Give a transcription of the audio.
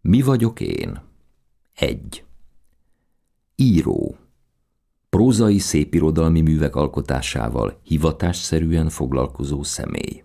Mi vagyok én? Egy. Író. Prózai szépirodalmi művek alkotásával hivatásszerűen foglalkozó személy.